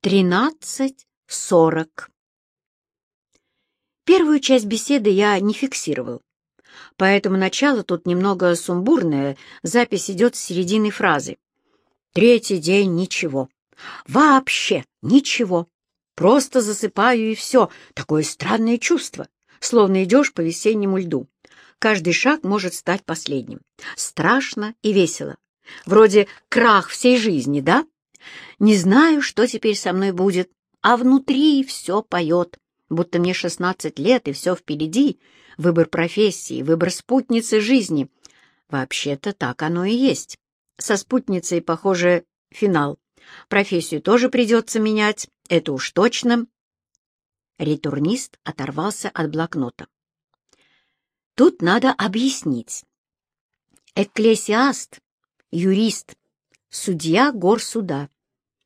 Тринадцать сорок. Первую часть беседы я не фиксировал, поэтому начало тут немного сумбурное, запись идет с середины фразы. Третий день — ничего. Вообще ничего. Просто засыпаю и все. Такое странное чувство, словно идешь по весеннему льду. Каждый шаг может стать последним. Страшно и весело. Вроде крах всей жизни, да? Не знаю, что теперь со мной будет, а внутри все поет, будто мне шестнадцать лет и все впереди. Выбор профессии, выбор спутницы жизни. Вообще-то так оно и есть. Со спутницей, похоже, финал. Профессию тоже придется менять, это уж точно. Ретурнист оторвался от блокнота. Тут надо объяснить. Экклесиаст, юрист, судья горсуда.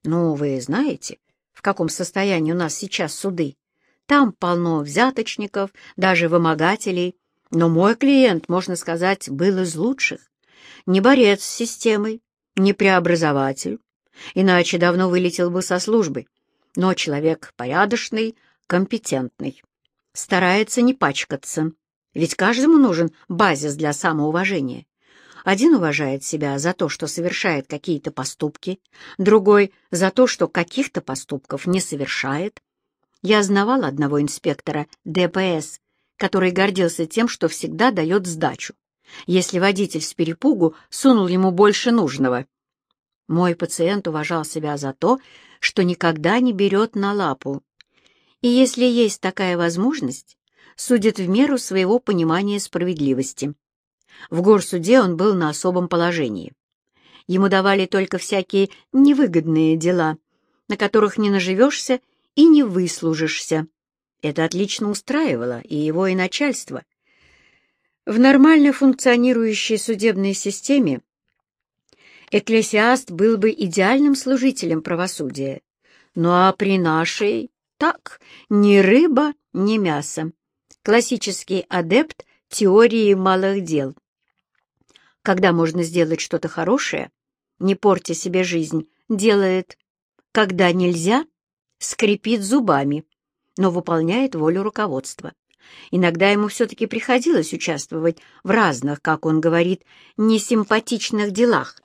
Ну, вы знаете, в каком состоянии у нас сейчас суды. Там полно взяточников, даже вымогателей. Но мой клиент, можно сказать, был из лучших. Не борец с системой, не преобразователь, иначе давно вылетел бы со службы. Но человек порядочный, компетентный. Старается не пачкаться, ведь каждому нужен базис для самоуважения. Один уважает себя за то, что совершает какие-то поступки, другой — за то, что каких-то поступков не совершает. Я знавал одного инспектора ДПС, который гордился тем, что всегда дает сдачу, если водитель с перепугу сунул ему больше нужного. Мой пациент уважал себя за то, что никогда не берет на лапу. И если есть такая возможность, судит в меру своего понимания справедливости. В горсуде он был на особом положении. Ему давали только всякие невыгодные дела, на которых не наживешься и не выслужишься. Это отлично устраивало и его, и начальство. В нормально функционирующей судебной системе экклесиаст был бы идеальным служителем правосудия. Ну а при нашей — так, ни рыба, ни мясо. Классический адепт теории малых дел когда можно сделать что-то хорошее, не портя себе жизнь, делает. Когда нельзя, скрипит зубами, но выполняет волю руководства. Иногда ему все-таки приходилось участвовать в разных, как он говорит, несимпатичных делах,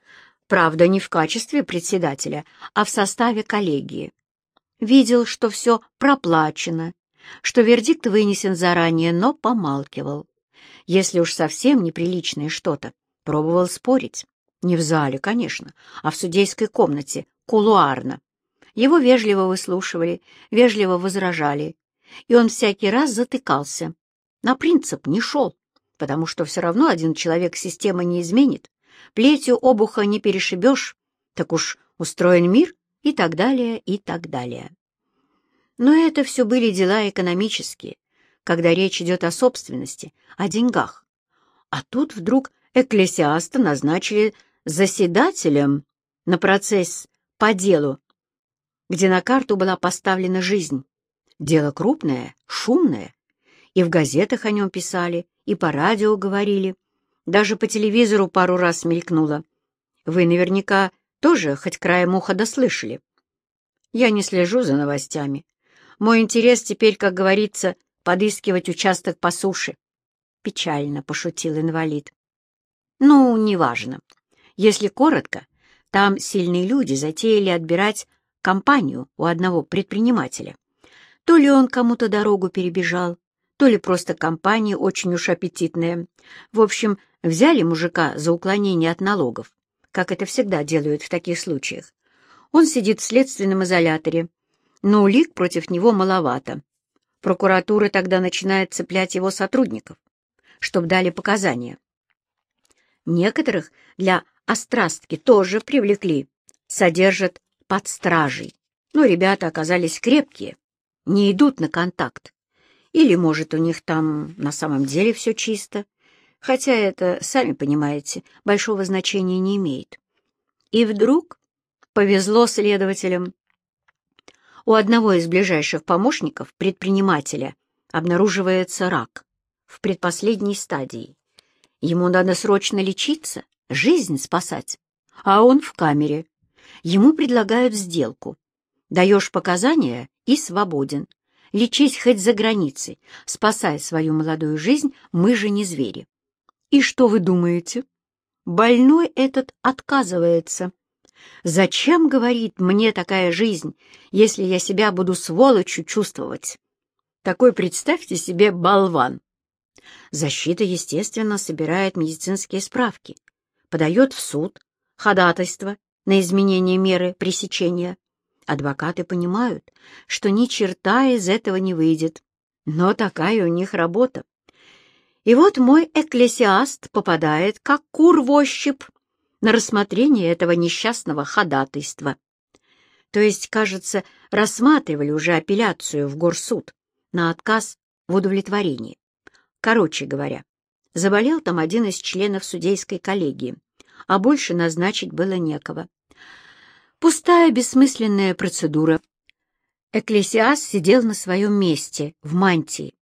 правда, не в качестве председателя, а в составе коллегии. Видел, что все проплачено, что вердикт вынесен заранее, но помалкивал. Если уж совсем неприличное что-то, Пробовал спорить. Не в зале, конечно, а в судейской комнате, кулуарно. Его вежливо выслушивали, вежливо возражали, и он всякий раз затыкался. На принцип не шел, потому что все равно один человек системы не изменит, плетью обуха не перешибешь, так уж устроен мир и так далее, и так далее. Но это все были дела экономические, когда речь идет о собственности, о деньгах. А тут вдруг экклесиаста назначили заседателем на процесс по делу, где на карту была поставлена жизнь. Дело крупное, шумное, и в газетах о нем писали, и по радио говорили, даже по телевизору пару раз мелькнуло. Вы наверняка тоже хоть краем уха дослышали. Я не слежу за новостями. Мой интерес теперь, как говорится, подыскивать участок по суше. Печально пошутил инвалид. Ну, неважно. Если коротко, там сильные люди затеяли отбирать компанию у одного предпринимателя. То ли он кому-то дорогу перебежал, то ли просто компания очень уж аппетитная. В общем, взяли мужика за уклонение от налогов, как это всегда делают в таких случаях. Он сидит в следственном изоляторе, но улик против него маловато. Прокуратура тогда начинает цеплять его сотрудников, чтобы дали показания. Некоторых для острастки тоже привлекли, содержат под стражей. Но ребята оказались крепкие, не идут на контакт. Или, может, у них там на самом деле все чисто, хотя это, сами понимаете, большого значения не имеет. И вдруг повезло следователям. У одного из ближайших помощников предпринимателя обнаруживается рак в предпоследней стадии. Ему надо срочно лечиться, жизнь спасать. А он в камере. Ему предлагают сделку. Даешь показания и свободен. Лечись хоть за границей, спасая свою молодую жизнь, мы же не звери. И что вы думаете? Больной этот отказывается. Зачем, говорит, мне такая жизнь, если я себя буду сволочью чувствовать? Такой, представьте себе, болван. Защита, естественно, собирает медицинские справки, подает в суд, ходатайство на изменение меры пресечения. Адвокаты понимают, что ни черта из этого не выйдет, но такая у них работа. И вот мой экклесиаст попадает, как кур в ощупь, на рассмотрение этого несчастного ходатайства. То есть, кажется, рассматривали уже апелляцию в горсуд на отказ в удовлетворении. Короче говоря, заболел там один из членов судейской коллегии, а больше назначить было некого. Пустая, бессмысленная процедура. Экклесиас сидел на своем месте, в мантии,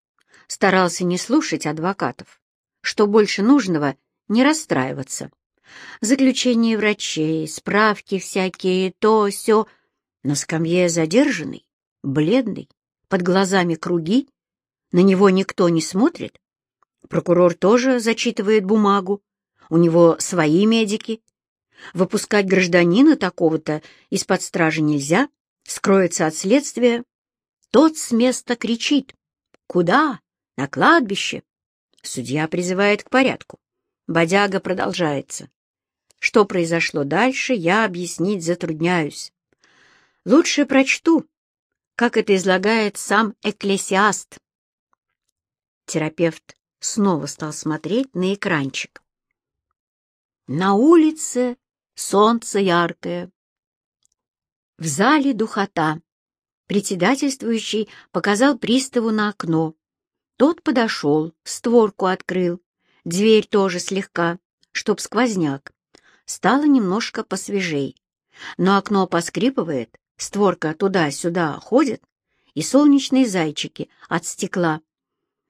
старался не слушать адвокатов, что больше нужного — не расстраиваться. Заключения врачей, справки всякие, то, все. На скамье задержанный, бледный, под глазами круги, на него никто не смотрит. Прокурор тоже зачитывает бумагу, у него свои медики. Выпускать гражданина такого-то из-под стражи нельзя, скроется от следствия. Тот с места кричит. «Куда? На кладбище!» Судья призывает к порядку. Бодяга продолжается. Что произошло дальше, я объяснить затрудняюсь. Лучше прочту, как это излагает сам экклесиаст. Терапевт снова стал смотреть на экранчик. На улице солнце яркое. В зале духота. Председательствующий показал приставу на окно. Тот подошел, створку открыл, дверь тоже слегка, чтоб сквозняк. Стало немножко посвежей. Но окно поскрипывает, створка туда-сюда ходит, и солнечные зайчики от стекла.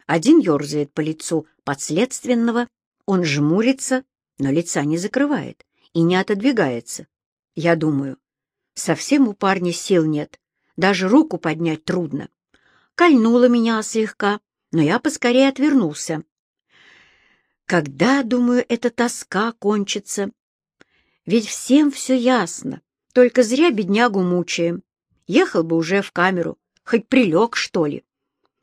Один ерзает по лицу подследственного, он жмурится, но лица не закрывает и не отодвигается. Я думаю, совсем у парня сил нет, даже руку поднять трудно. Кольнуло меня слегка, но я поскорее отвернулся. Когда, думаю, эта тоска кончится? Ведь всем все ясно, только зря беднягу мучаем. Ехал бы уже в камеру, хоть прилег, что ли.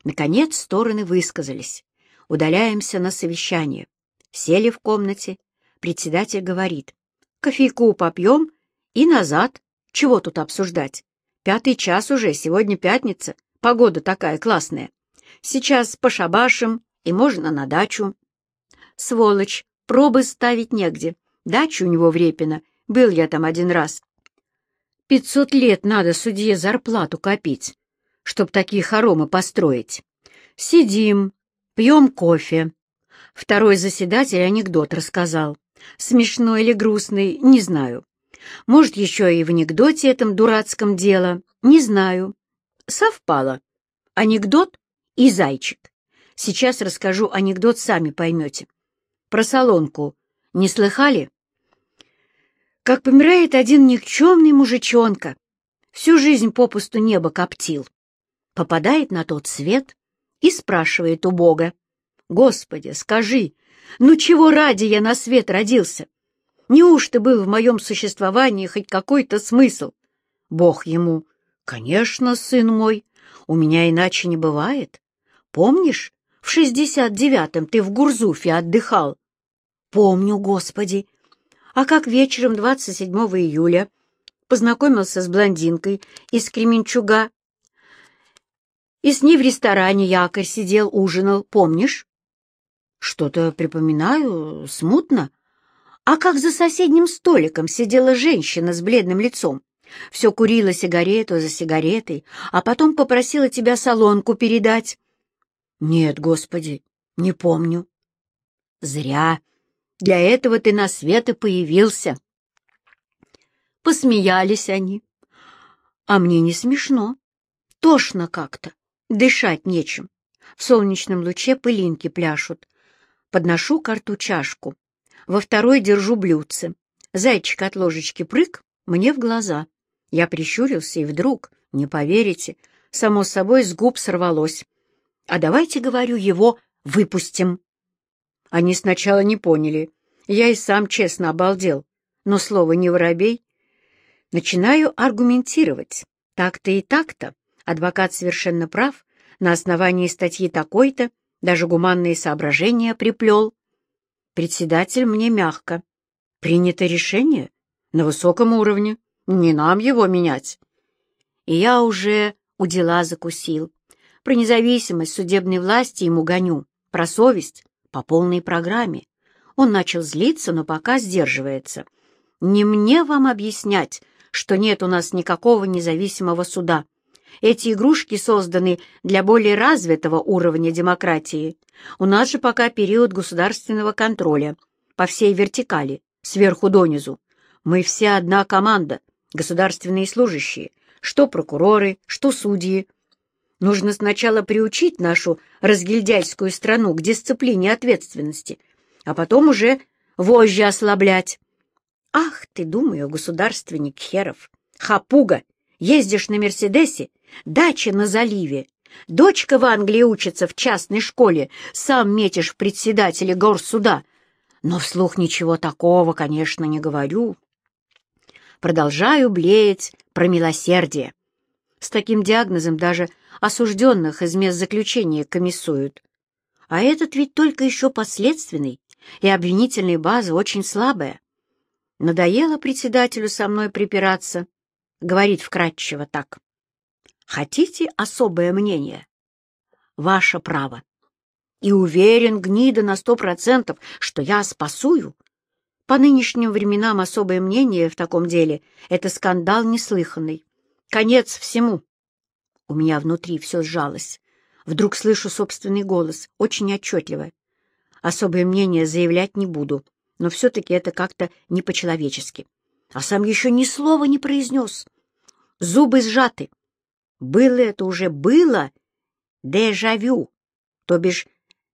Наконец стороны высказались. Удаляемся на совещание. Сели в комнате. Председатель говорит. Кофейку попьем и назад. Чего тут обсуждать? Пятый час уже, сегодня пятница. Погода такая классная. Сейчас пошабашим, и можно на дачу. Сволочь, пробы ставить негде. Дача у него в Репино. Был я там один раз. Пятьсот лет надо судье зарплату копить, чтоб такие хоромы построить. Сидим, пьем кофе. Второй заседатель анекдот рассказал. Смешной или грустный, не знаю. Может, еще и в анекдоте этом дурацком дело, не знаю. Совпало. Анекдот и зайчик. Сейчас расскажу анекдот, сами поймете. Про солонку не слыхали? Как помирает один никчемный мужичонка, всю жизнь попусту небо коптил, попадает на тот свет и спрашивает у Бога, «Господи, скажи, ну чего ради я на свет родился? Неужто был в моем существовании хоть какой-то смысл?» Бог ему, «Конечно, сын мой, у меня иначе не бывает. Помнишь, в шестьдесят девятом ты в Гурзуфе отдыхал?» «Помню, Господи, а как вечером 27 июля познакомился с блондинкой из Кременчуга. И с ней в ресторане якорь сидел, ужинал, помнишь? Что-то припоминаю, смутно. А как за соседним столиком сидела женщина с бледным лицом, все курила сигарету за сигаретой, а потом попросила тебя солонку передать. Нет, Господи, не помню. Зря. Для этого ты на свет и появился. Посмеялись они. А мне не смешно. Тошно как-то. Дышать нечем. В солнечном луче пылинки пляшут. Подношу карту чашку. Во второй держу блюдце. Зайчик от ложечки прыг мне в глаза. Я прищурился, и вдруг, не поверите, само собой с губ сорвалось. «А давайте, говорю, его выпустим». Они сначала не поняли. Я и сам честно обалдел. Но слово «не воробей». Начинаю аргументировать. Так-то и так-то. Адвокат совершенно прав. На основании статьи такой-то даже гуманные соображения приплел. Председатель мне мягко. Принято решение на высоком уровне. Не нам его менять. И я уже у дела закусил. Про независимость судебной власти ему гоню. Про совесть по полной программе. Он начал злиться, но пока сдерживается. Не мне вам объяснять, что нет у нас никакого независимого суда. Эти игрушки созданы для более развитого уровня демократии. У нас же пока период государственного контроля по всей вертикали, сверху донизу. Мы все одна команда, государственные служащие, что прокуроры, что судьи. Нужно сначала приучить нашу разгильдяйскую страну к дисциплине ответственности, а потом уже вожжи ослаблять. Ах ты, думаю, государственник херов, хапуга, ездишь на Мерседесе, дача на заливе, дочка в Англии учится в частной школе, сам метишь в председателя горсуда. Но вслух ничего такого, конечно, не говорю. Продолжаю блеять про милосердие. С таким диагнозом даже осужденных из мест заключения комиссуют. А этот ведь только еще последственный, и обвинительная база очень слабая. Надоело председателю со мной припираться, говорит вкратчиво так. Хотите особое мнение? Ваше право. И уверен, гнида на сто процентов, что я спасую. По нынешним временам особое мнение в таком деле — это скандал неслыханный. Конец всему. У меня внутри все сжалось. Вдруг слышу собственный голос, очень отчетливо. Особое мнение заявлять не буду, но все-таки это как-то не по-человечески. А сам еще ни слова не произнес. Зубы сжаты. Было это уже было дежавю, то бишь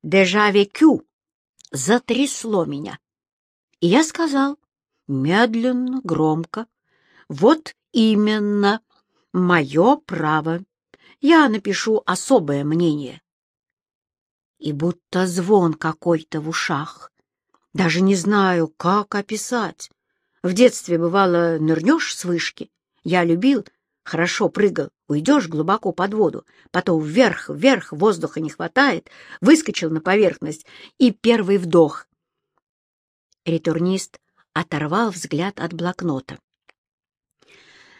дежавекю. Затрясло меня. И я сказал, медленно, громко, вот именно, Мое право. Я напишу особое мнение. И будто звон какой-то в ушах. Даже не знаю, как описать. В детстве, бывало, нырнешь с вышки. Я любил, хорошо прыгал, уйдешь глубоко под воду, потом вверх, вверх, воздуха не хватает, выскочил на поверхность, и первый вдох. Ретурнист оторвал взгляд от блокнота.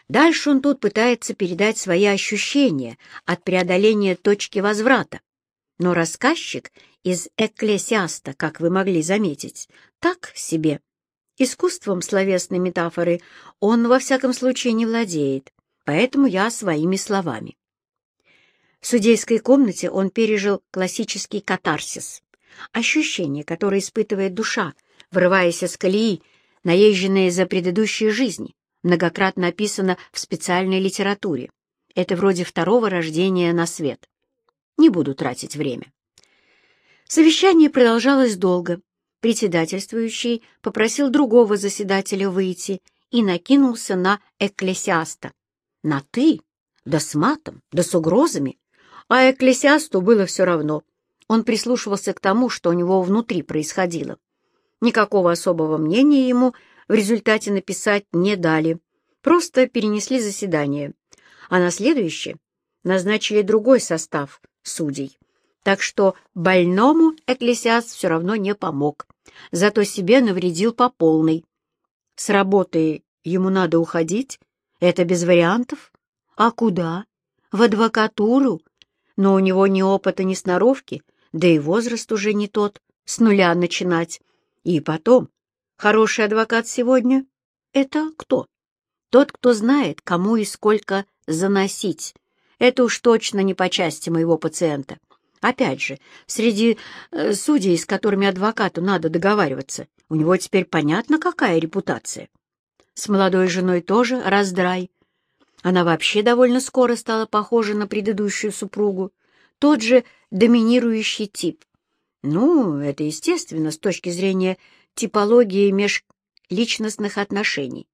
Дальше он тут пытается передать свои ощущения от преодоления точки возврата. Но рассказчик из «Экклесиаста», как вы могли заметить, так себе. Искусством словесной метафоры он, во всяком случае, не владеет, поэтому я своими словами. В судейской комнате он пережил классический катарсис, ощущение, которое испытывает душа, врываясь из колеи, наезженные за предыдущие жизни, многократно описано в специальной литературе. Это вроде второго рождения на свет. Не буду тратить время. Совещание продолжалось долго. Председательствующий попросил другого заседателя выйти и накинулся на экклесиаста. На «ты», да с матом, да с угрозами. А экклесиасту было все равно. Он прислушивался к тому, что у него внутри происходило. Никакого особого мнения ему в результате написать не дали, просто перенесли заседание, а на следующее назначили другой состав судей. Так что больному экклесиаст все равно не помог, зато себе навредил по полной. С работы ему надо уходить, это без вариантов. А куда? В адвокатуру? Но у него ни опыта, ни сноровки, да и возраст уже не тот, с нуля начинать. И потом, Хороший адвокат сегодня — это кто? Тот, кто знает, кому и сколько заносить. Это уж точно не по части моего пациента. Опять же, среди э, судей, с которыми адвокату надо договариваться, у него теперь понятно, какая репутация. С молодой женой тоже раздрай. Она вообще довольно скоро стала похожа на предыдущую супругу. Тот же доминирующий тип. Ну, это естественно с точки зрения типологии межличностных отношений.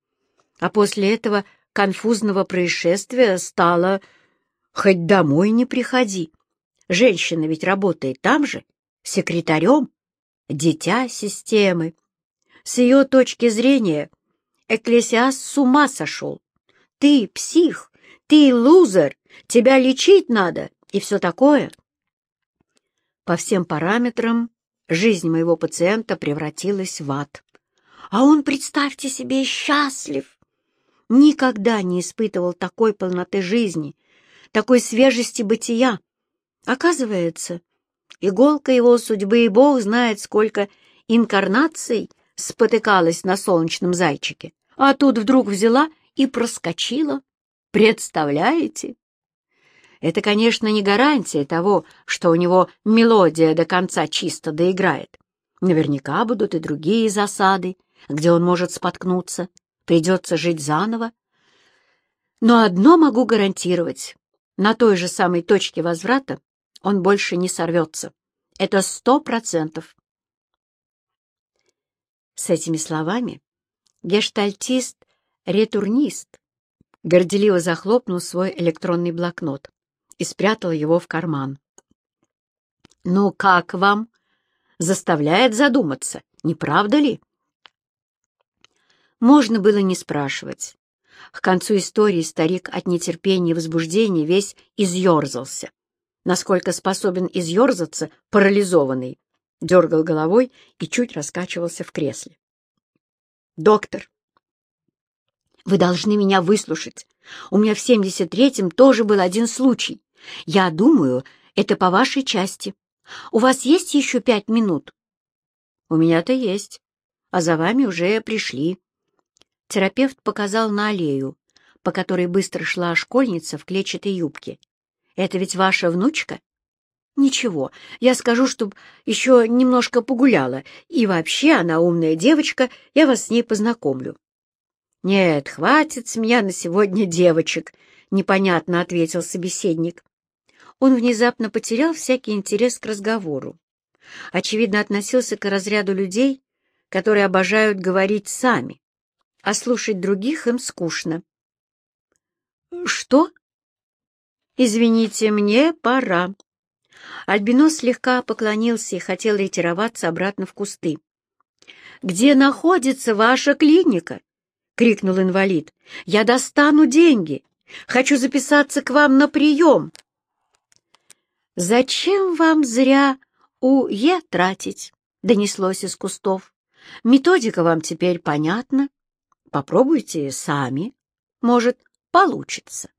А после этого конфузного происшествия стало «хоть домой не приходи». Женщина ведь работает там же, секретарем, дитя системы. С ее точки зрения Экклесиас с ума сошел. Ты псих, ты лузер, тебя лечить надо и все такое. По всем параметрам жизнь моего пациента превратилась в ад. А он, представьте себе, счастлив. Никогда не испытывал такой полноты жизни, такой свежести бытия. Оказывается, иголка его судьбы, и Бог знает, сколько инкарнаций спотыкалась на солнечном зайчике, а тут вдруг взяла и проскочила. Представляете? Это, конечно, не гарантия того, что у него мелодия до конца чисто доиграет. Наверняка будут и другие засады, где он может споткнуться, придется жить заново. Но одно могу гарантировать. На той же самой точке возврата он больше не сорвется. Это сто процентов. С этими словами гештальтист-ретурнист горделиво захлопнул свой электронный блокнот и спрятал его в карман. «Ну, как вам?» Заставляет задуматься, не правда ли? Можно было не спрашивать. К концу истории старик от нетерпения и возбуждения весь изъерзался. Насколько способен изъерзаться парализованный, дергал головой и чуть раскачивался в кресле. «Доктор, вы должны меня выслушать. У меня в 73-м тоже был один случай. Я думаю, это по вашей части. У вас есть еще пять минут? У меня-то есть, а за вами уже пришли. Терапевт показал на аллею, по которой быстро шла школьница в клетчатой юбке. Это ведь ваша внучка? Ничего, я скажу, чтоб еще немножко погуляла, и вообще она умная девочка, я вас с ней познакомлю. Нет, хватит с меня на сегодня девочек, непонятно ответил собеседник он внезапно потерял всякий интерес к разговору. Очевидно, относился к разряду людей, которые обожают говорить сами, а слушать других им скучно. «Что?» «Извините, мне пора». Альбинос слегка поклонился и хотел ретироваться обратно в кусты. «Где находится ваша клиника?» — крикнул инвалид. «Я достану деньги. Хочу записаться к вам на прием». «Зачем вам зря УЕ тратить?» — донеслось из кустов. «Методика вам теперь понятна. Попробуйте сами. Может, получится».